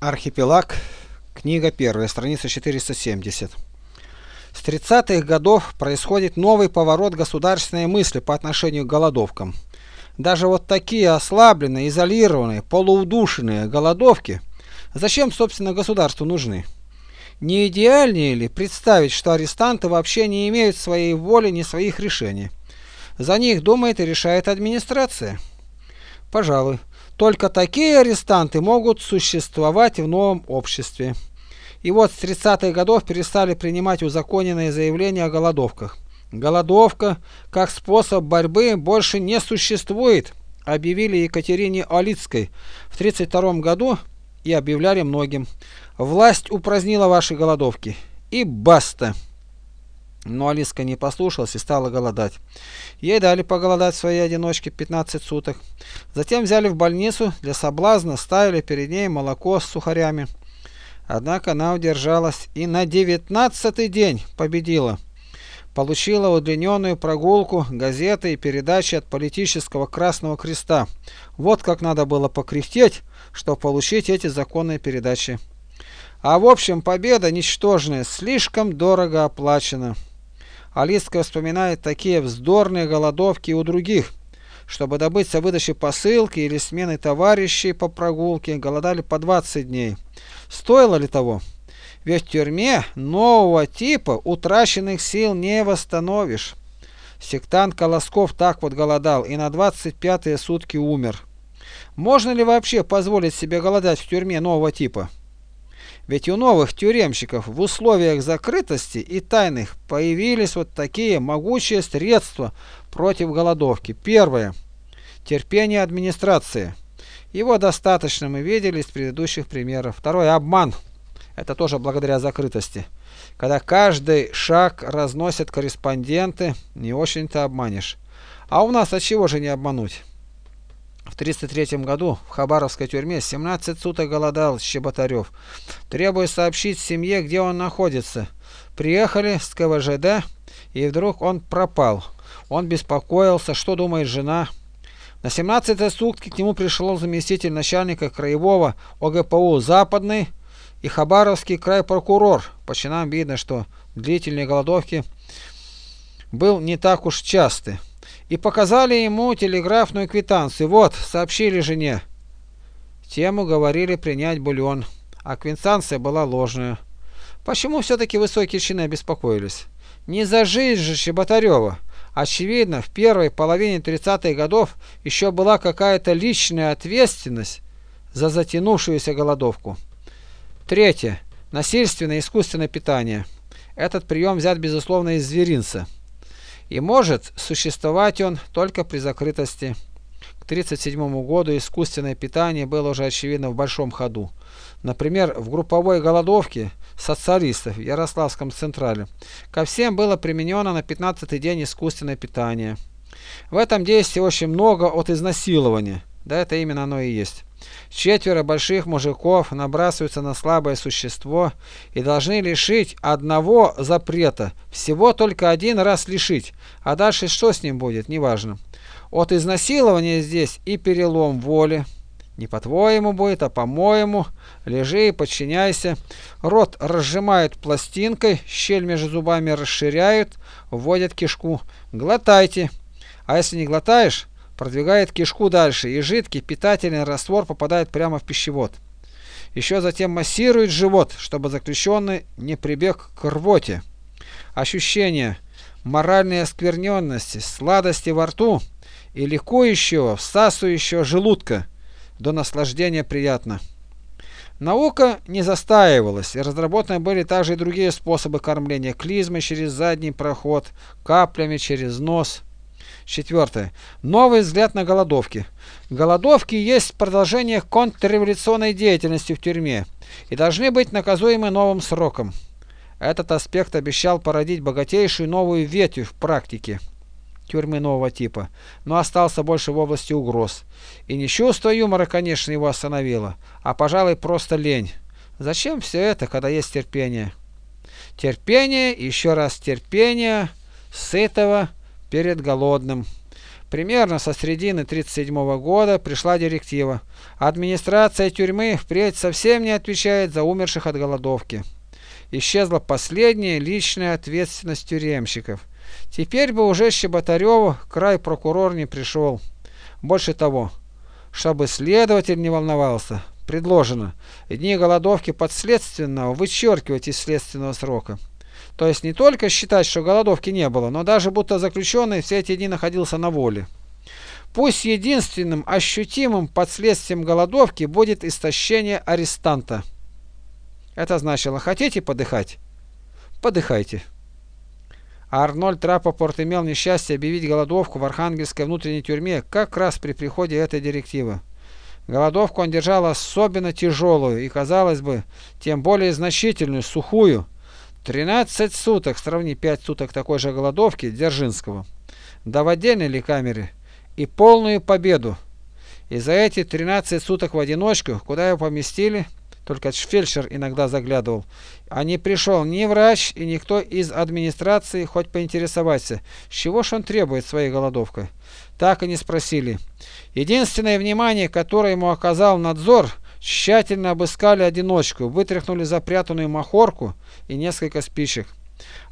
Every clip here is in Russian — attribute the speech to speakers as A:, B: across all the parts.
A: Архипелаг, книга 1, страница 470. С 30-х годов происходит новый поворот государственной мысли по отношению к голодовкам. Даже вот такие ослабленные, изолированные, полуудушенные голодовки, зачем, собственно, государству нужны? Не идеальнее ли представить, что арестанты вообще не имеют своей воли ни своих решений? За них думает и решает администрация? Пожалуй. Только такие арестанты могут существовать в новом обществе. И вот с 30-х годов перестали принимать узаконенные заявления о голодовках. Голодовка как способ борьбы больше не существует, объявили Екатерине Олицкой в 32 году и объявляли многим. Власть упразднила ваши голодовки. И баста! Но Алиска не послушалась и стала голодать. Ей дали поголодать в своей одиночке 15 суток. Затем взяли в больницу, для соблазна ставили перед ней молоко с сухарями. Однако она удержалась и на девятнадцатый день победила. Получила удлиненную прогулку, газеты и передачи от политического Красного Креста. Вот как надо было покряхтеть, чтобы получить эти законные передачи. А в общем победа ничтожная, слишком дорого оплачена. Алиска вспоминает такие вздорные голодовки у других. Чтобы добыться выдачи посылки или смены товарищей по прогулке, голодали по 20 дней. Стоило ли того? Ведь в тюрьме нового типа утраченных сил не восстановишь. Сектант Колосков так вот голодал и на 25-е сутки умер. Можно ли вообще позволить себе голодать в тюрьме нового типа? Ведь у новых тюремщиков в условиях закрытости и тайных появились вот такие могучие средства против голодовки. Первое. Терпение администрации. Его достаточно мы видели из предыдущих примеров. Второе. Обман. Это тоже благодаря закрытости. Когда каждый шаг разносят корреспонденты, не очень-то обманешь. А у нас от чего же не обмануть? В 303 году в Хабаровской тюрьме 17 суток голодал Щеботарев, требуя сообщить семье, где он находится. Приехали с КВЖД, и вдруг он пропал. Он беспокоился, что думает жена. На 17-й сутки к нему пришел заместитель начальника краевого ОГПУ «Западный» и Хабаровский край прокурор. По чинам видно, что длительные голодовки был не так уж частый и показали ему телеграфную квитанцию. Вот, сообщили жене. Тему говорили принять бульон, а квитанция была ложная. Почему все-таки высокие чины беспокоились? Не за жизнь же Щеботарева. Очевидно, в первой половине 30-х годов еще была какая-то личная ответственность за затянувшуюся голодовку. Третье. Насильственное искусственное питание. Этот прием взят, безусловно, из зверинца. И может существовать он только при закрытости. К 1937 году искусственное питание было уже очевидно в большом ходу. Например, в групповой голодовке социалистов в Ярославском Централе ко всем было применено на 15 день искусственное питание. В этом действии очень много от изнасилования. Да это именно оно и есть. Четверо больших мужиков набрасываются на слабое существо и должны лишить одного запрета. Всего только один раз лишить, а дальше что с ним будет, неважно. От изнасилования здесь и перелом воли. Не по-твоему будет, а по-моему. Лежи и подчиняйся. Рот разжимают пластинкой, щель между зубами расширяют, вводят кишку. Глотайте. А если не глотаешь, продвигает кишку дальше, и жидкий питательный раствор попадает прямо в пищевод. Еще затем массирует живот, чтобы заключенный не прибег к рвоте. Ощущение моральной оскверненности, сладости во рту и ликующего, всасывающего желудка до наслаждения приятно. Наука не застаивалась, и разработаны были также и другие способы кормления клизмой через задний проход, каплями через нос – Четвертое. Новый взгляд на голодовки. Голодовки есть продолжение контрреволюционной деятельности в тюрьме и должны быть наказуемы новым сроком. Этот аспект обещал породить богатейшую новую ветвь в практике тюрьмы нового типа, но остался больше в области угроз. И не чувство юмора, конечно, его остановило, а, пожалуй, просто лень. Зачем все это, когда есть терпение? Терпение, еще раз терпение, сытого, перед голодным. Примерно со середины 1937 года пришла директива. Администрация тюрьмы впредь совсем не отвечает за умерших от голодовки. Исчезла последняя личная ответственность тюремщиков. Теперь бы уже Щеботареву край прокурор не пришел. Больше того, чтобы следователь не волновался, предложено дни голодовки подследственного вычеркивать из следственного срока. То есть не только считать, что голодовки не было, но даже будто заключенный все эти дни находился на воле. Пусть единственным ощутимым последствием голодовки будет истощение арестанта. Это значило, хотите подыхать? Подыхайте. Арнольд Рапопорт имел несчастье объявить голодовку в Архангельской внутренней тюрьме как раз при приходе этой директивы. Голодовку он держал особенно тяжелую и, казалось бы, тем более значительную, сухую. 13 суток, сравни 5 суток такой же голодовки Дзержинского. Да в отдельной ли камере. И полную победу. И за эти 13 суток в одиночку, куда его поместили, только фельдшер иногда заглядывал. А не пришел ни врач и никто из администрации хоть поинтересоваться, с чего ж он требует своей голодовкой. Так и не спросили. Единственное внимание, которое ему оказал надзор, тщательно обыскали одиночку, вытряхнули запрятанную махорку и несколько спичек.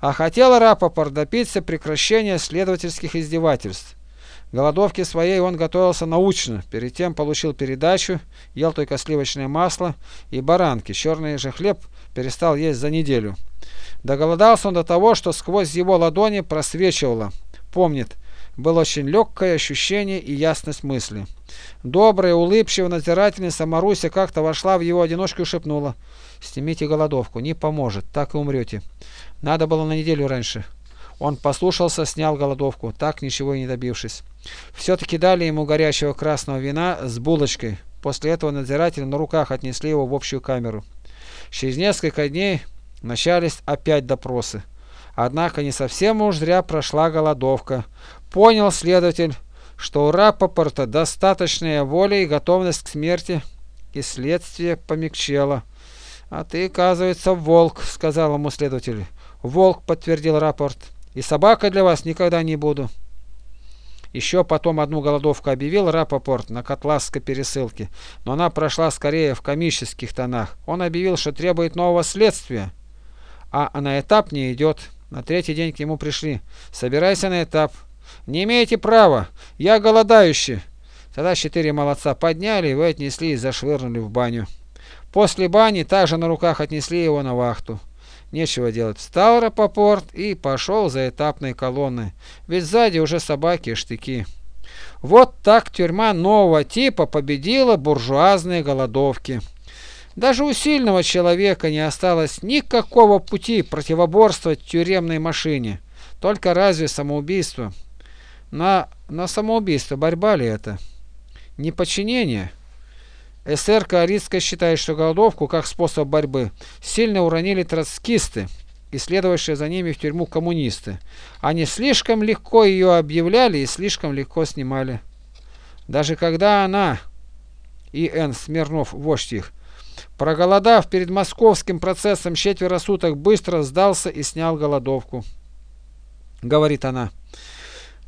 A: А хотел Рапопорт добиться прекращения следовательских издевательств. Голодовке своей он готовился научно, перед тем получил передачу, ел только сливочное масло и баранки, черный же хлеб перестал есть за неделю. Доголодался он до того, что сквозь его ладони просвечивало. Помнит, было очень легкое ощущение и ясность мысли. Добрая, улыбчивая, надзирательница Маруся как-то вошла в его одиночку и шепнула. «Снимите голодовку, не поможет, так и умрете. Надо было на неделю раньше». Он послушался, снял голодовку, так ничего и не добившись. Все-таки дали ему горячего красного вина с булочкой. После этого надзиратели на руках отнесли его в общую камеру. Через несколько дней начались опять допросы. Однако не совсем уж зря прошла голодовка. Понял следователь, что у Рапопорта достаточная воля и готовность к смерти, и следствие помягчело. «А ты, оказывается, волк», — сказал ему следователь. «Волк», — подтвердил рапорт. И собакой для вас никогда не буду. Еще потом одну голодовку объявил Рапопорт на Котласской пересылке, но она прошла скорее в комических тонах. Он объявил, что требует нового следствия, а на этап не идет. На третий день к нему пришли. «Собирайся на этап». «Не имеете права. Я голодающий». Тогда четыре молодца подняли его отнесли и зашвырнули в баню. После бани также на руках отнесли его на вахту. Нечего делать. Встал Рапопорт и пошел за этапной колонной. Ведь сзади уже собаки и штыки. Вот так тюрьма нового типа победила буржуазные голодовки. Даже у сильного человека не осталось никакого пути противоборствовать тюремной машине. Только разве самоубийство? На, на самоубийство борьба ли это? Не подчинение? СР Коалицкая считает, что голодовку как способ борьбы сильно уронили троцкисты и следовавшие за ними в тюрьму коммунисты. Они слишком легко ее объявляли и слишком легко снимали. Даже когда она, и Н. Смирнов, вождь их, проголодав перед московским процессом четверо суток, быстро сдался и снял голодовку. Говорит она.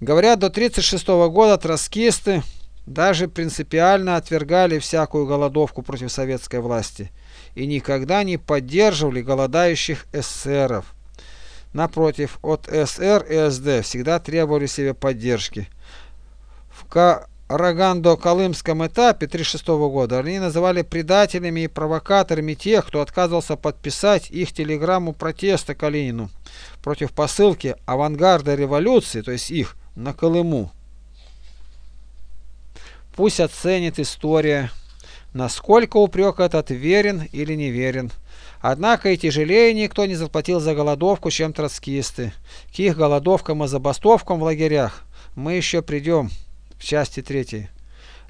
A: Говорят, до 1936 года троцкисты даже принципиально отвергали всякую голодовку против советской власти и никогда не поддерживали голодающих эсеров. Напротив, от СР и СД всегда требовали себе поддержки. В Карагандо-Колымском этапе 1936 года они называли предателями и провокаторами тех, кто отказывался подписать их телеграмму протеста Калинину против посылки авангарда революции, то есть их, на Колыму. Пусть оценит история, насколько упрек этот верен или неверен. Однако и тяжелее никто не заплатил за голодовку, чем троцкисты. К их голодовкам и забастовкам в лагерях мы еще придем в части третьей.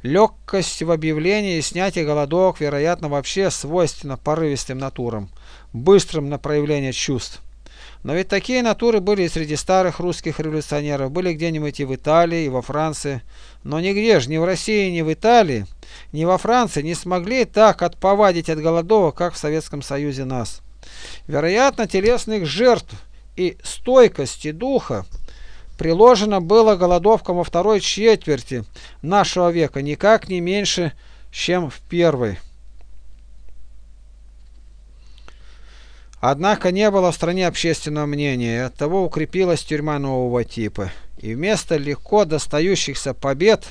A: Легкость в объявлении и снятии голодовок, вероятно, вообще свойственна порывистым натурам, быстрым на проявление чувств. Но ведь такие натуры были и среди старых русских революционеров, были где-нибудь и в Италии, и во Франции. Но нигде же, ни в России, ни в Италии, ни во Франции не смогли так отповадить от голодовок, как в Советском Союзе нас. Вероятно, телесных жертв и стойкости духа приложено было голодовкам во второй четверти нашего века никак не меньше, чем в первой. Однако не было в стране общественного мнения, оттого укрепилась тюрьма нового типа. И вместо легко достающихся побед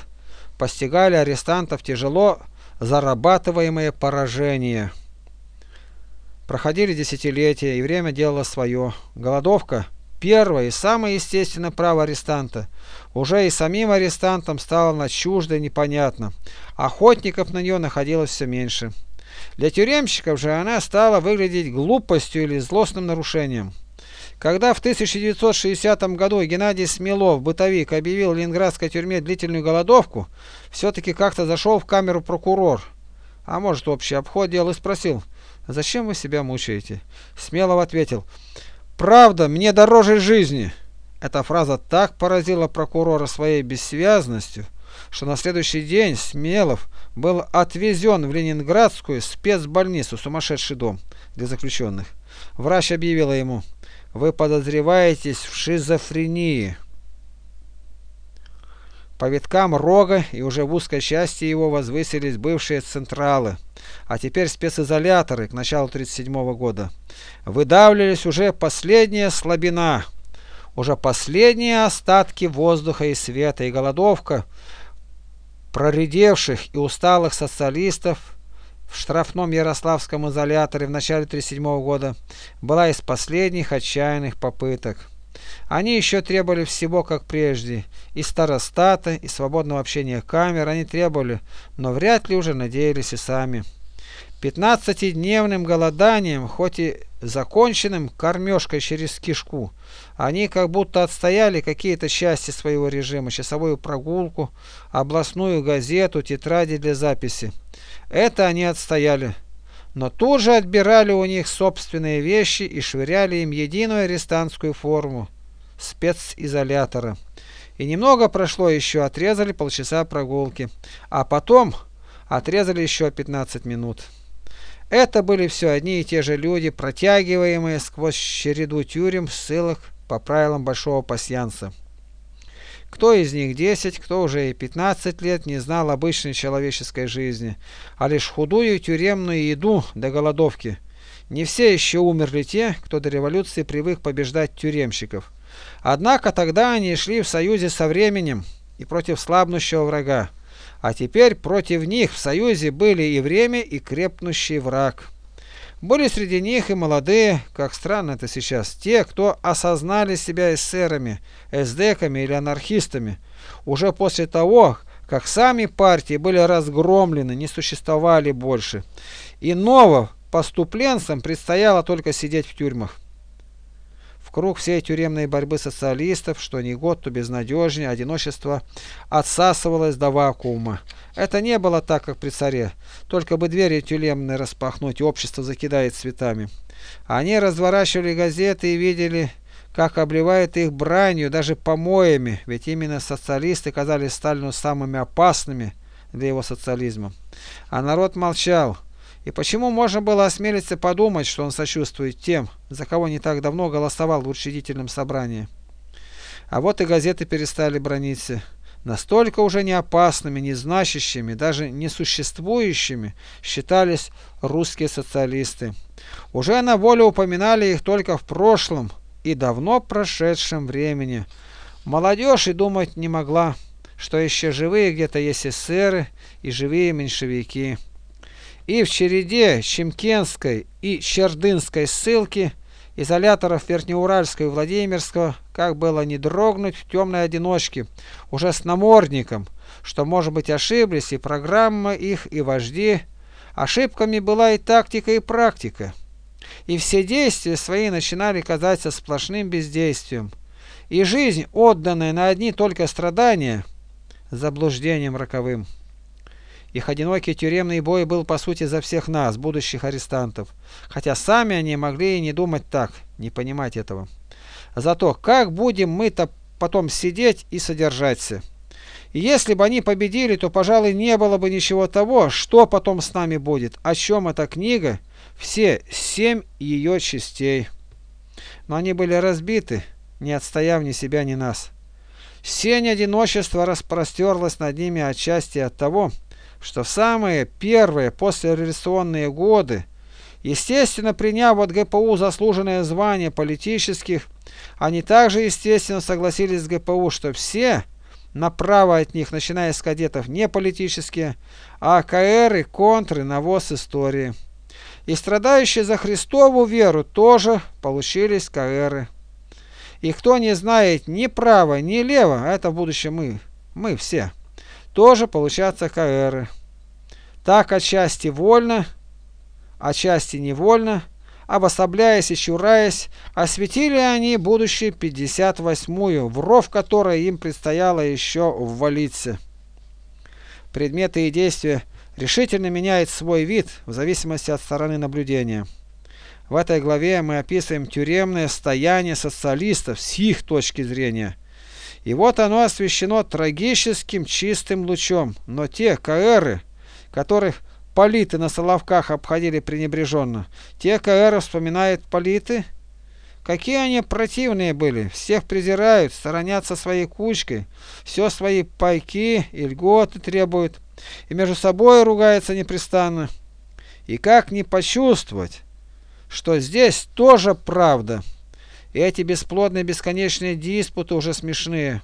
A: постигали арестантов тяжело зарабатываемые поражения. Проходили десятилетия, и время делало свое. Голодовка – первое и самое естественное право арестанта. Уже и самим арестантам стало на чуждо и непонятно. Охотников на нее находилось все меньше. Для тюремщиков же она стала выглядеть глупостью или злостным нарушением. Когда в 1960 году Геннадий Смелов, бытовик, объявил в ленинградской тюрьме длительную голодовку, все-таки как-то зашел в камеру прокурор, а может общий обход делал и спросил, «Зачем вы себя мучаете?» Смелов ответил, «Правда мне дороже жизни». Эта фраза так поразила прокурора своей бессвязностью, что на следующий день Смелов был отвезен в Ленинградскую спецбольницу «Сумасшедший дом» для заключенных. Врач объявила ему, «Вы подозреваетесь в шизофрении». По виткам рога и уже в узкой части его возвысились бывшие централы, а теперь специзоляторы к началу 1937 года. Выдавливались уже последняя слабина, уже последние остатки воздуха и света, и голодовка – проредевших и усталых социалистов в штрафном Ярославском изоляторе в начале 1937 года была из последних отчаянных попыток. Они еще требовали всего, как прежде, и старостата, и свободного общения камер они требовали, но вряд ли уже надеялись и сами. Пятнадцатидневным голоданием, хоть и законченным кормежкой через кишку, они как будто отстояли какие-то части своего режима, часовую прогулку, областную газету, тетради для записи. Это они отстояли. Но тут же отбирали у них собственные вещи и швыряли им единую арестантскую форму специзолятора. И немного прошло еще, отрезали полчаса прогулки. А потом отрезали еще 15 минут. Это были все одни и те же люди, протягиваемые сквозь череду тюрем, ссылок по правилам большого пасьянса. Кто из них 10, кто уже и 15 лет не знал обычной человеческой жизни, а лишь худую тюремную еду до голодовки. Не все еще умерли те, кто до революции привык побеждать тюремщиков. Однако тогда они шли в союзе со временем и против слабнущего врага. А теперь против них в союзе были и время, и крепнущий враг. Были среди них и молодые, как странно это сейчас, те, кто осознали себя эсерами, эсдеками или анархистами, уже после того, как сами партии были разгромлены, не существовали больше. И ново поступленцам предстояло только сидеть в тюрьмах. В круг всей тюремной борьбы социалистов, что ни год, то безнадежнее, одиночество отсасывалось до вакуума. Это не было так, как при царе. Только бы двери тюремные распахнуть, общество закидает цветами. Они разворачивали газеты и видели, как обливают их бранью, даже помоями, ведь именно социалисты казались Сталину самыми опасными для его социализма. А народ молчал. И почему можно было осмелиться подумать, что он сочувствует тем, за кого не так давно голосовал в учредительном собрании? А вот и газеты перестали брониться. Настолько уже не опасными, не значащими, даже несуществующими считались русские социалисты. Уже на воле упоминали их только в прошлом и давно прошедшем времени. Молодежь и думать не могла, что еще живые где-то есть эсеры и живые меньшевики. И в череде Чемкенской и Чердынской ссылки изоляторов Верхнеуральского и Владимирского, как было не дрогнуть в темной одиночке, уже с намордником, что, может быть, ошиблись и программа их, и вожди. Ошибками была и тактика, и практика. И все действия свои начинали казаться сплошным бездействием. И жизнь, отданная на одни только страдания, заблуждением роковым. Их одинокий тюремный бой был по сути за всех нас, будущих арестантов. Хотя сами они могли и не думать так, не понимать этого. Зато как будем мы-то потом сидеть и содержаться? И если бы они победили, то, пожалуй, не было бы ничего того, что потом с нами будет, о чем эта книга, все семь ее частей. Но они были разбиты, не отстояв ни себя, ни нас. Сень одиночества распростерлась над ними отчасти от того, что в самые первые послереволюционные годы, естественно приняв от ГПУ заслуженное звание политических, они также естественно согласились с ГПУ, что все направо от них, начиная с кадетов, не политические, а КРы, контры, навоз истории. И страдающие за Христову веру тоже получились КРы. И кто не знает ни право, ни лево, а это в будущем мы, мы все, тоже получатся КРы. Так отчасти вольно, отчасти невольно, обособляясь и чураясь, осветили они будущие 58-ю, в ров которой им предстояло еще ввалиться. Предметы и действия решительно меняют свой вид в зависимости от стороны наблюдения. В этой главе мы описываем тюремное стояние социалистов с их точки зрения. И вот оно освещено трагическим чистым лучом, но те КРы, которых политы на Соловках обходили пренебреженно, те КРы вспоминают политы, Какие они противные были, всех презирают, сторонятся своей кучкой, все свои пайки и льготы требуют, и между собой ругаются непрестанно. И как не почувствовать, что здесь тоже правда. Эти бесплодные бесконечные диспуты уже смешные.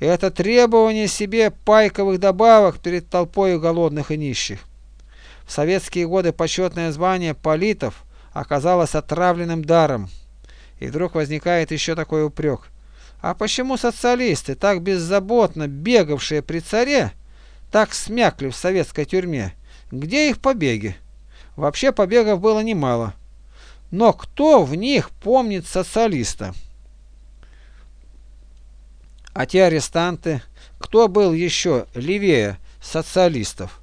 A: Это требование себе пайковых добавок перед толпой голодных и нищих. В советские годы почетное звание политов оказалось отравленным даром. И вдруг возникает еще такой упрек. А почему социалисты, так беззаботно бегавшие при царе, так смякли в советской тюрьме? Где их побеги? Вообще побегов было немало. Но кто в них помнит социалиста? А те арестанты, кто был еще левее социалистов?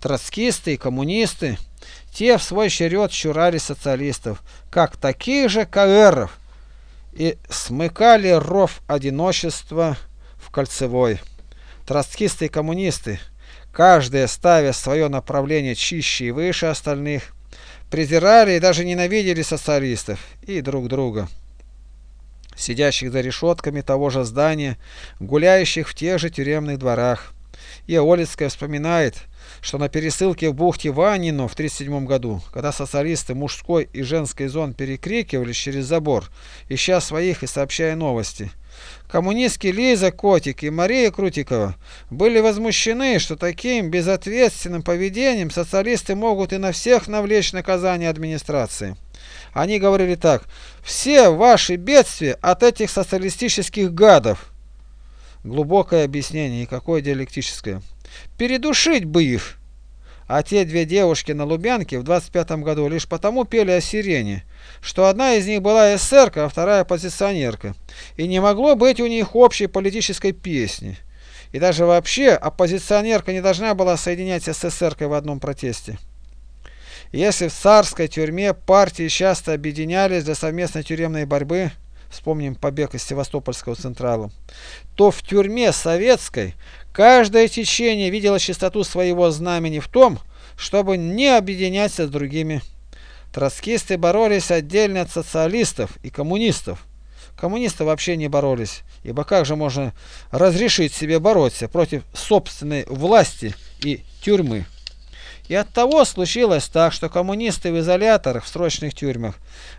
A: Троцкисты и коммунисты, те в свой черед щурали социалистов, как таких же КРов, и смыкали ров одиночества в кольцевой. Троцкисты и коммунисты, каждый ставя свое направление чище и выше остальных, презирали и даже ненавидели социалистов и друг друга, сидящих за решетками того же здания, гуляющих в тех же тюремных дворах. И Олицкая вспоминает, что на пересылке в бухте Ванино в 1937 году, когда социалисты мужской и женской зон перекрикивались через забор, ища своих и сообщая новости, Коммунистки Лиза Котик и Мария Крутикова были возмущены, что таким безответственным поведением социалисты могут и на всех навлечь наказание администрации. Они говорили так, все ваши бедствия от этих социалистических гадов. Глубокое объяснение и какое диалектическое. Передушить бы их. А те две девушки на Лубянке в 25 году лишь потому пели о сирене, что одна из них была эсерка, а вторая оппозиционерка, и не могло быть у них общей политической песни. И даже вообще оппозиционерка не должна была соединять с эсеркой в одном протесте. Если в царской тюрьме партии часто объединялись для совместной тюремной борьбы, вспомним побег из Севастопольского Централа, то в тюрьме советской Каждое течение видело чистоту своего знамени в том, чтобы не объединяться с другими. Троцкисты боролись отдельно от социалистов и коммунистов. Коммунисты вообще не боролись, ибо как же можно разрешить себе бороться против собственной власти и тюрьмы? И от того случилось так, что коммунисты в изоляторах в срочных тюрьмах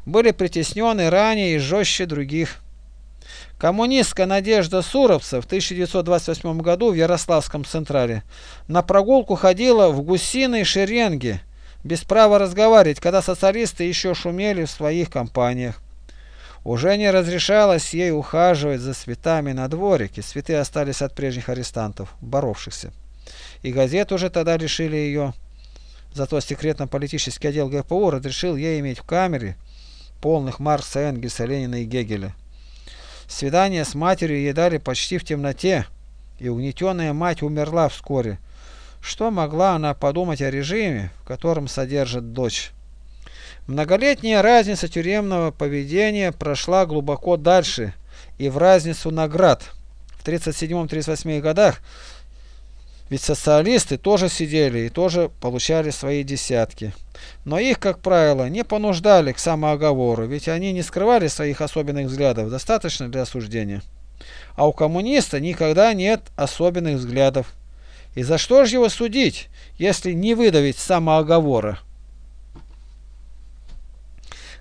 A: были притеснены ранее и жестче других. Коммунистка Надежда Суровца в 1928 году в Ярославском Централе на прогулку ходила в гусиной шеренге, без права разговаривать, когда социалисты еще шумели в своих компаниях. Уже не разрешалось ей ухаживать за цветами на дворике, цветы остались от прежних арестантов, боровшихся. И газет уже тогда лишили ее. Зато секретно-политический отдел ГПУ разрешил ей иметь в камере полных Маркса, Энгельса, Ленина и Гегеля. Свидание с матерью ей дали почти в темноте, и угнетенная мать умерла вскоре. Что могла она подумать о режиме, в котором содержит дочь? Многолетняя разница тюремного поведения прошла глубоко дальше и в разницу наград. В 1937-1938 годах ведь социалисты тоже сидели и тоже получали свои десятки. Но их, как правило, не понуждали к самооговору, ведь они не скрывали своих особенных взглядов, достаточно для осуждения. а у коммуниста никогда нет особенных взглядов. И за что же его судить, если не выдавить самооговора?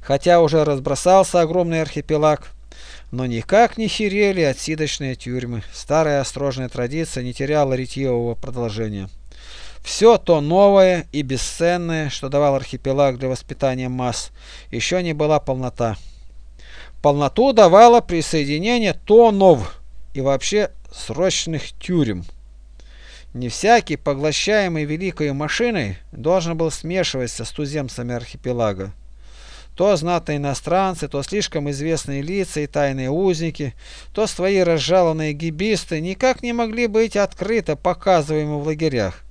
A: Хотя уже разбросался огромный архипелаг, но никак не херели отсидочные тюрьмы. Старая осторожная традиция не теряла ретьевого продолжения. Все то новое и бесценное, что давал архипелаг для воспитания масс, еще не была полнота. Полноту давало присоединение тонов и вообще срочных тюрем. Не всякий, поглощаемый великой машиной, должен был смешиваться с туземцами архипелага. То знатные иностранцы, то слишком известные лица и тайные узники, то свои разжалованные гибисты никак не могли быть открыто показываемы в лагерях.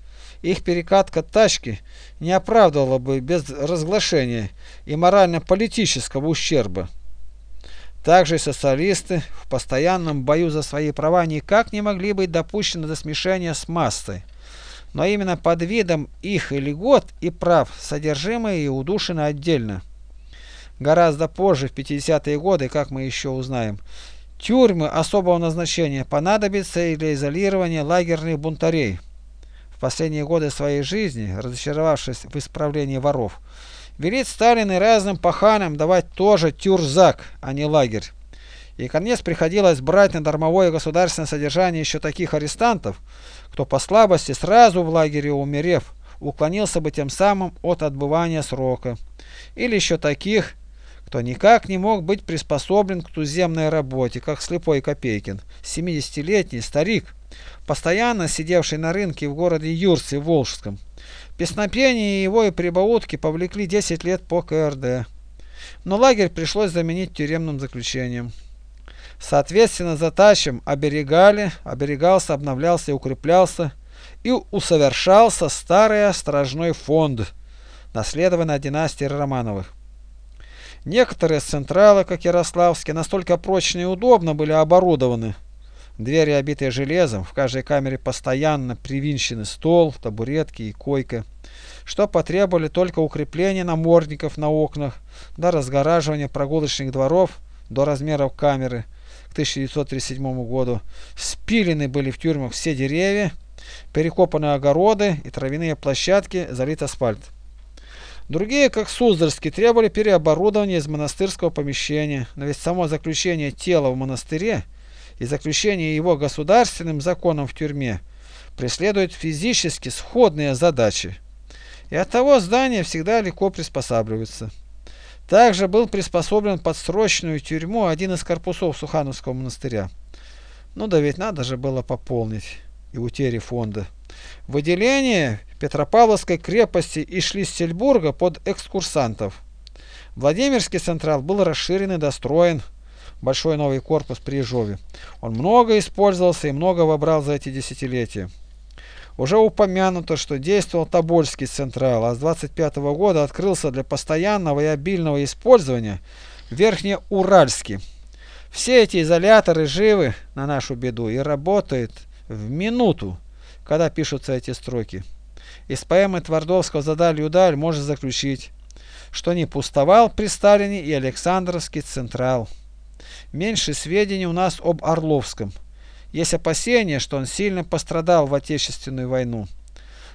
A: Их перекатка тачки не оправдывала бы без разглашения и морально-политического ущерба. Также социалисты в постоянном бою за свои права никак не могли быть допущены до смешения с массой. Но именно под видом их и льгот и прав содержимое и удушено отдельно. Гораздо позже, в 50-е годы, как мы еще узнаем, тюрьмы особого назначения понадобятся для изолирования лагерных бунтарей. В последние годы своей жизни, разочаровавшись в исправлении воров, велит Сталин и разным паханам давать тоже тюрзак, а не лагерь. И конец приходилось брать на дармовое государственное содержание еще таких арестантов, кто по слабости сразу в лагере умерев, уклонился бы тем самым от отбывания срока. Или еще таких, кто никак не мог быть приспособлен к туземной работе, как слепой Копейкин, 70-летний старик, постоянно сидевший на рынке в городе Юрсе Волжском. Песнопение его и прибаутки повлекли 10 лет по КРД. Но лагерь пришлось заменить тюремным заключением. Соответственно, затащим оберегали, оберегался, обновлялся и укреплялся, и усовершался старый стражной фонд, наследованный от династии Романовых. Некоторые централы, как Ярославские, настолько прочно и удобно были оборудованы. Двери, обитые железом, в каждой камере постоянно привинчены стол, табуретки и койка, что потребовали только укрепления намордников на окнах, до разгораживания прогулочных дворов до размеров камеры к 1937 году. Спилены были в тюрьмах все деревья, перекопаны огороды и травяные площадки, залит асфальт. Другие, как Суздальский, требовали переоборудования из монастырского помещения, но ведь само заключение тела в монастыре и заключение его государственным законом в тюрьме преследуют физически сходные задачи. И оттого здания всегда легко приспосабливаются. Также был приспособлен под срочную тюрьму один из корпусов Сухановского монастыря. Ну да ведь надо же было пополнить и утери фонда. Выделение Петропавловской крепости и Шлиссельбурга под экскурсантов. Владимирский централ был расширен и достроен. Большой новый корпус при Ежове. Он много использовался и много вобрал за эти десятилетия. Уже упомянуто, что действовал Тобольский централ, а с 25 -го года открылся для постоянного и обильного использования Верхнеуральский. Все эти изоляторы живы на нашу беду и работают в минуту когда пишутся эти строки. Из поэмы Твардовского «Задалью даль» можно заключить, что не пустовал при Сталине и Александровский Централ. Меньше сведений у нас об Орловском. Есть опасения, что он сильно пострадал в Отечественную войну.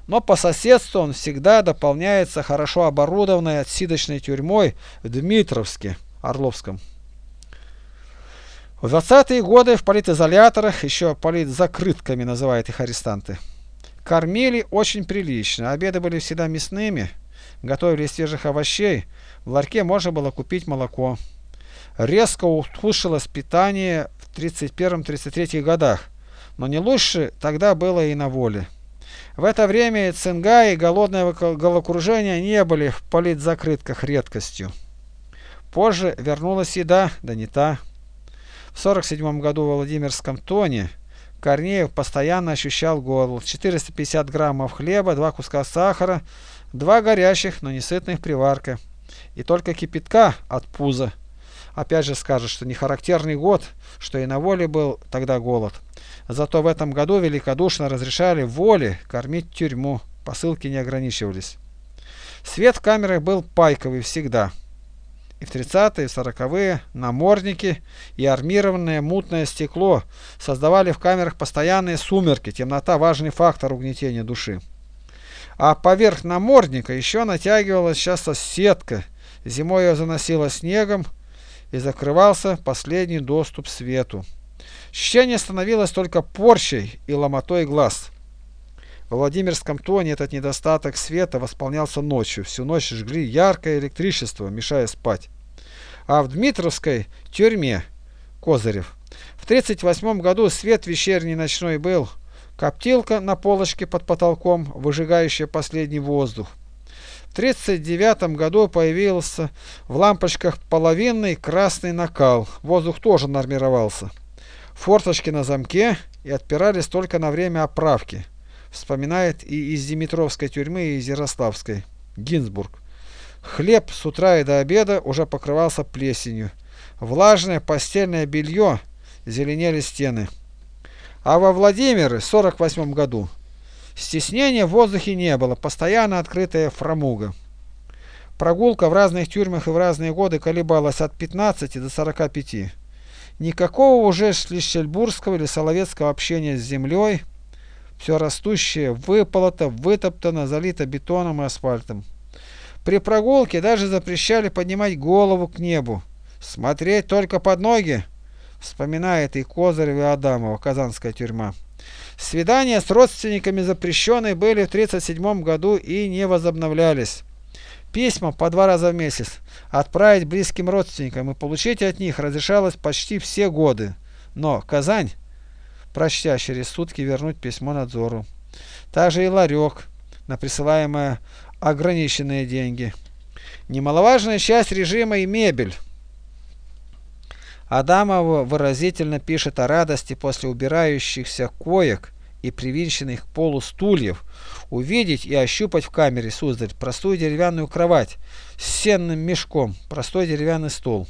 A: Но по соседству он всегда дополняется хорошо оборудованной отсидочной тюрьмой в Дмитровске, Орловском. В 20-е годы в политизоляторах, еще политзакрытками называют их арестанты, кормили очень прилично. Обеды были всегда мясными, готовили из свежих овощей, в ларьке можно было купить молоко. Резко ухудшилось питание в 31-33 годах, но не лучше тогда было и на воле. В это время цинга и голодное головокружение не были в политзакрытках редкостью. Позже вернулась еда, да не та. В 1947 году в Владимирском Тоне Корнеев постоянно ощущал голод. 450 граммов хлеба, два куска сахара, два горящих, но не сытных приварка. И только кипятка от пуза. Опять же скажет, что не характерный год, что и на воле был тогда голод. Зато в этом году великодушно разрешали воле кормить тюрьму, посылки не ограничивались. Свет в камерах был пайковый всегда. И в 30-е и 40-е намордники и армированное мутное стекло создавали в камерах постоянные сумерки, темнота – важный фактор угнетения души. А поверх намордника еще натягивалась часто сетка, зимой ее заносило снегом и закрывался последний доступ свету. Чтение становилось только порчей и ломотой глаз. В Владимирском тоне этот недостаток света восполнялся ночью. Всю ночь жгли яркое электричество, мешая спать. А в Дмитровской тюрьме Козырев в 1938 году свет вечерний ночной был, коптилка на полочке под потолком, выжигающая последний воздух. В 1939 году появился в лампочках половинный красный накал, воздух тоже нормировался. Форточки на замке и отпирались только на время оправки вспоминает и из Димитровской тюрьмы, и из Ярославской. Гинзбург. Хлеб с утра и до обеда уже покрывался плесенью. Влажное постельное белье зеленели стены. А во Владимире в 48 году стеснения в воздухе не было, постоянно открытая фрамуга. Прогулка в разных тюрьмах и в разные годы колебалась от 15 до 45. Никакого уже шлиссельбургского или соловецкого общения с землей, все растущее выполото, вытоптано, залито бетоном и асфальтом. При прогулке даже запрещали поднимать голову к небу. Смотреть только под ноги, вспоминает и Козырев и Адамова, Казанская тюрьма. Свидания с родственниками запрещенные были в 1937 году и не возобновлялись. Письма по два раза в месяц отправить близким родственникам и получить от них разрешалось почти все годы. Но Казань прочтя через сутки вернуть письмо надзору. Также и ларек на присылаемые ограниченные деньги. Немаловажная часть режима и мебель. Адамова выразительно пишет о радости после убирающихся коек и привинченных к полу стульев, увидеть и ощупать в камере, сударь, простую деревянную кровать с сенным мешком, простой деревянный стол.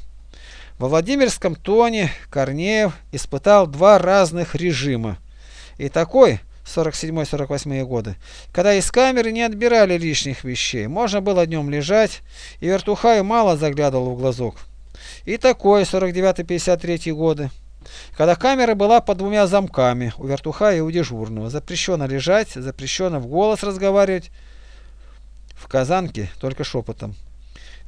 A: Во Владимирском тоне Корнеев испытал два разных режима. И такой, 47-48 годы, когда из камеры не отбирали лишних вещей, можно было днем лежать, и вертухаю мало заглядывал в глазок. И такой, 49-53 годы, когда камера была под двумя замками, у вертухая и у дежурного. Запрещено лежать, запрещено в голос разговаривать, в казанке только шепотом.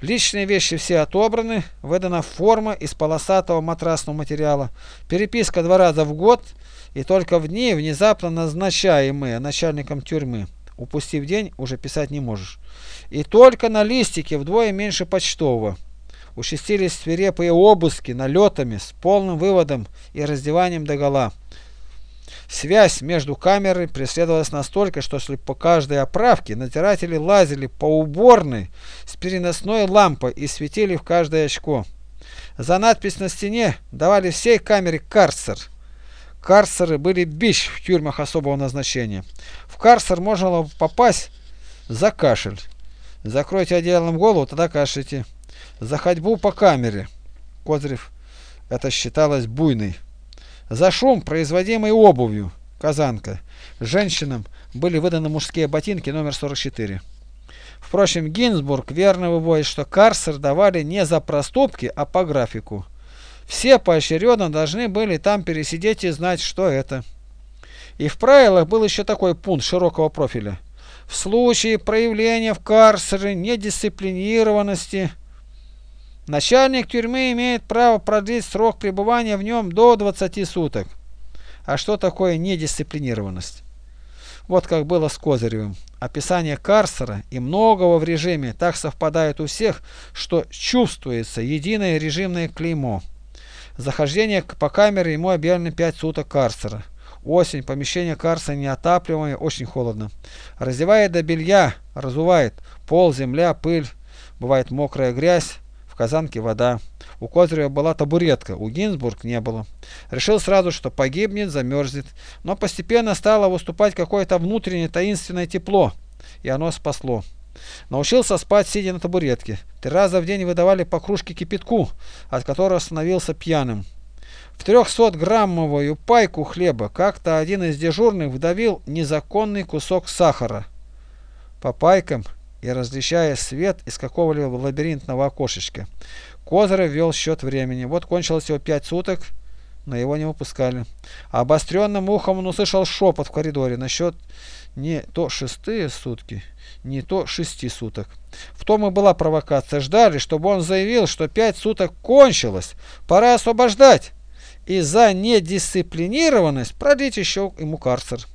A: Личные вещи все отобраны, выдана форма из полосатого матрасного материала, переписка два раза в год и только в дни, внезапно назначаемые начальником тюрьмы. Упустив день, уже писать не можешь. И только на листике вдвое меньше почтового. Участились свирепые обыски налетами с полным выводом и раздеванием догола. Связь между камерой преследовалась настолько, что шли по каждой оправке надзиратели лазили по уборной с переносной лампой и светили в каждое очко. За надпись на стене давали всей камере карцер. Карцеры были бич в тюрьмах особого назначения. В карцер можно попасть за кашель. Закройте одеялом голову, тогда кашляйте. За ходьбу по камере. Козырев это считалось буйной. За шум, производимый обувью, Казанка, женщинам были выданы мужские ботинки номер 44. Впрочем, Гинзбург верно выводит, что карцер давали не за проступки, а по графику. Все поочередно должны были там пересидеть и знать, что это. И в правилах был еще такой пункт широкого профиля. В случае проявления в карцере недисциплинированности Начальник тюрьмы имеет право продлить срок пребывания в нем до 20 суток. А что такое недисциплинированность? Вот как было с Козыревым. Описание карцера и многого в режиме так совпадает у всех, что чувствуется единое режимное клеймо. Захождение по камере ему объявлено 5 суток карцера. Осень, помещение карцера неотапливаемое, очень холодно. Раздевает до белья, разувает. Пол, земля, пыль, бывает мокрая грязь. Казанке вода. У Козырева была табуретка, у Гинзбург не было. Решил сразу, что погибнет, замерзнет. Но постепенно стало выступать какое-то внутреннее таинственное тепло, и оно спасло. Научился спать, сидя на табуретке. Три раза в день выдавали по кружке кипятку, от которого становился пьяным. В 300-граммовую пайку хлеба как-то один из дежурных вдавил незаконный кусок сахара. По пайкам и различая свет из какого-либо лабиринтного окошечка. Козырев вел счет времени. Вот кончилось его пять суток, но его не выпускали. Обостренным ухом он услышал шепот в коридоре насчет не то шестые сутки, не то шести суток. В том и была провокация. Ждали, чтобы он заявил, что пять суток кончилось, пора освобождать. И за недисциплинированность продлить еще ему карцер.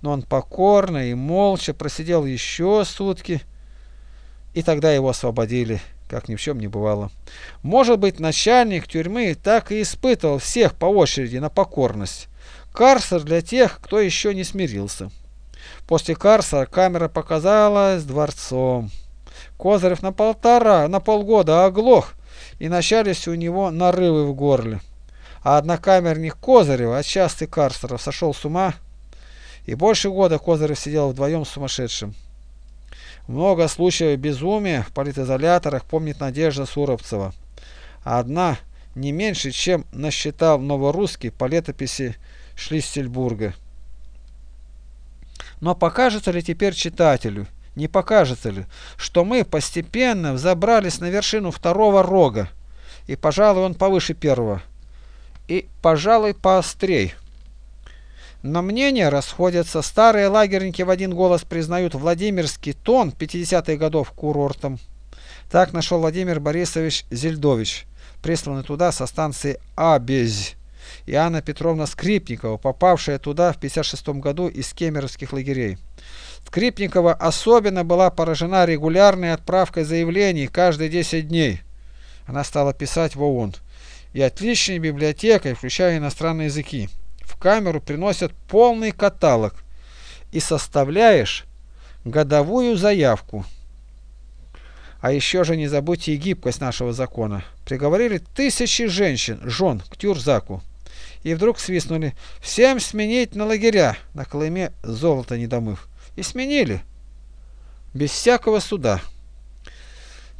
A: Но он покорно и молча просидел еще сутки, и тогда его освободили как ни в чем не бывало. Может быть, начальник тюрьмы так и испытывал всех по очереди на покорность. Карцер для тех, кто еще не смирился. После карцера камера показалась дворцом. Козырев на полтора, на полгода оглох, и начались у него нарывы в горле. А однокамерник Козырева от часты карцеров сошел с ума, и больше года Козырев сидел вдвоем с сумасшедшим. Много случаев безумия в политизоляторах помнит Надежда Суровцева. Одна не меньше, чем насчитал Новорусский по летописи Шлиссельбурга. Но покажется ли теперь читателю, не покажется ли, что мы постепенно взобрались на вершину второго рога, и, пожалуй, он повыше первого, и, пожалуй, поострей. Но мнения расходятся. Старые лагерники в один голос признают Владимирский тон 50-х годов курортом. Так нашел Владимир Борисович Зельдович, присланный туда со станции Абезь, и Анна Петровна Скрипникова, попавшая туда в 56 году из кемеровских лагерей. Скрипникова особенно была поражена регулярной отправкой заявлений каждые 10 дней. Она стала писать в ООН. И отличной библиотекой, включая иностранные языки камеру приносят полный каталог и составляешь годовую заявку. А еще же не забудьте и гибкость нашего закона. Приговорили тысячи женщин, жен к тюрзаку. И вдруг свистнули «Всем сменить на лагеря!» На Колыме золото не домыв. И сменили. Без всякого суда.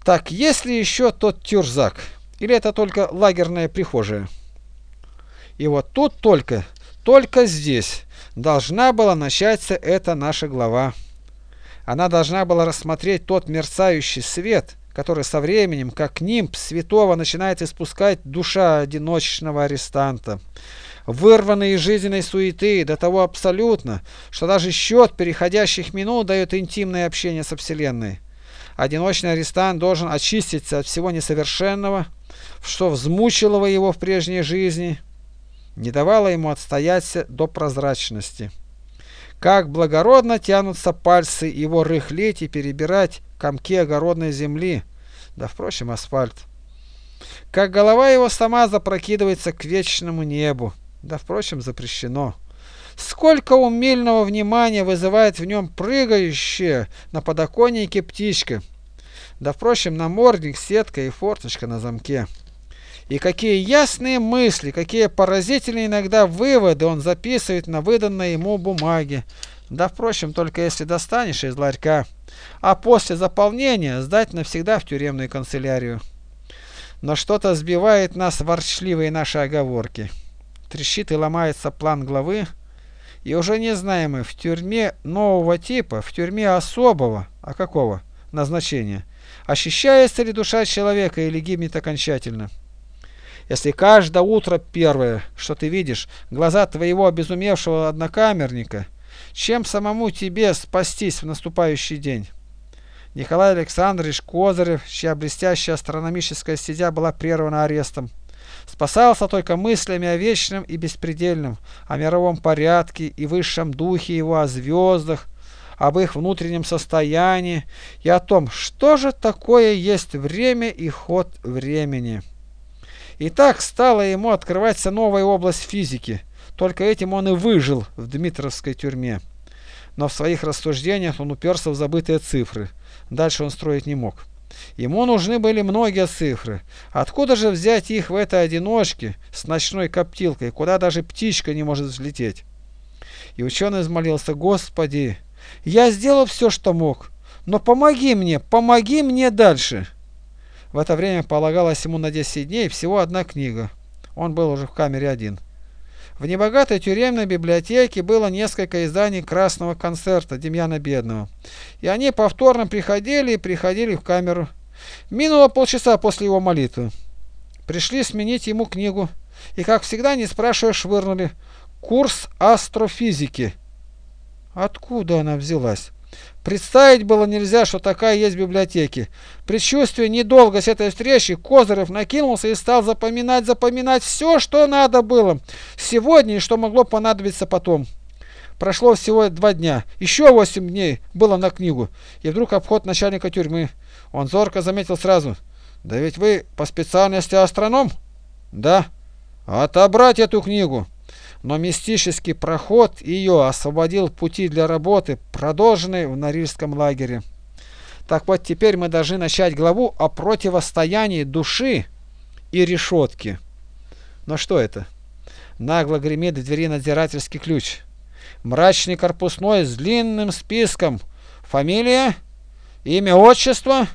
A: Так, есть ли еще тот тюрзак? Или это только лагерная прихожая? И вот тут только только здесь должна была начаться эта наша глава. Она должна была рассмотреть тот мерцающий свет, который со временем, как нимб святого, начинает испускать душа одиночного арестанта. Вырванный из жизненной суеты до того абсолютно, что даже счет переходящих минут дает интимное общение со Вселенной. Одиночный арестант должен очиститься от всего несовершенного, что взмучило его в прежней жизни, не давала ему отстояться до прозрачности. Как благородно тянутся пальцы его рыхлить и перебирать комки огородной земли, да, впрочем, асфальт. Как голова его сама запрокидывается к вечному небу, да, впрочем, запрещено. Сколько умильного внимания вызывает в нем прыгающая на подоконнике птичка, да, впрочем, намордник, сетка и форточка на замке. И какие ясные мысли, какие поразительные иногда выводы он записывает на выданной ему бумаге. Да, впрочем, только если достанешь из ларька, а после заполнения сдать навсегда в тюремную канцелярию. Но что-то сбивает нас ворчливые наши оговорки. Трещит и ломается план главы, и уже не знаем мы, в тюрьме нового типа, в тюрьме особого, а какого, назначения, ощущается ли душа человека или гибнет окончательно. Если каждое утро первое, что ты видишь, глаза твоего обезумевшего однокамерника, чем самому тебе спастись в наступающий день? Николай Александрович Козырев, чья блестящая астрономическая стезя была прервана арестом, спасался только мыслями о вечном и беспредельном, о мировом порядке и высшем духе его, о звездах, об их внутреннем состоянии и о том, что же такое есть время и ход времени. И так стала ему открываться новая область физики. Только этим он и выжил в Дмитровской тюрьме. Но в своих рассуждениях он уперся в забытые цифры. Дальше он строить не мог. Ему нужны были многие цифры. Откуда же взять их в этой одиночке с ночной коптилкой, куда даже птичка не может взлететь? И ученый взмолился, Господи, я сделал все, что мог, но помоги мне, помоги мне дальше. В это время полагалось ему на 10 дней всего одна книга. Он был уже в камере один. В небогатой тюремной библиотеке было несколько изданий «Красного концерта» Демьяна Бедного. И они повторно приходили и приходили в камеру. Минуло полчаса после его молитвы. Пришли сменить ему книгу. И, как всегда, не спрашивая, швырнули. Курс астрофизики. Откуда она взялась? Представить было нельзя, что такая есть в библиотеке. Предчувствие недолго с этой встречи Козырев накинулся и стал запоминать, запоминать все, что надо было сегодня и что могло понадобиться потом. Прошло всего два дня, еще восемь дней было на книгу, и вдруг обход начальника тюрьмы. Он зорко заметил сразу. «Да ведь вы по специальности астроном?» «Да». «Отобрать эту книгу!» Но мистический проход ее освободил пути для работы, продолженной в Норильском лагере. Так вот, теперь мы должны начать главу о противостоянии души и решетки. Но что это? Нагло гремит в двери надзирательский ключ. Мрачный корпусной с длинным списком. Фамилия, имя, отчество,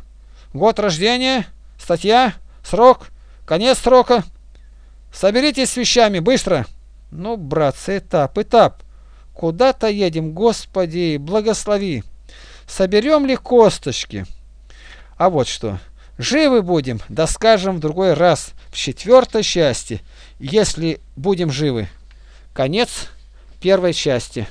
A: год рождения, статья, срок, конец срока. Соберитесь с вещами, быстро! Ну, братцы, этап, этап. Куда-то едем, Господи, благослови. Соберем ли косточки? А вот что. Живы будем, да скажем в другой раз, в четвертой части, если будем живы. Конец первой части.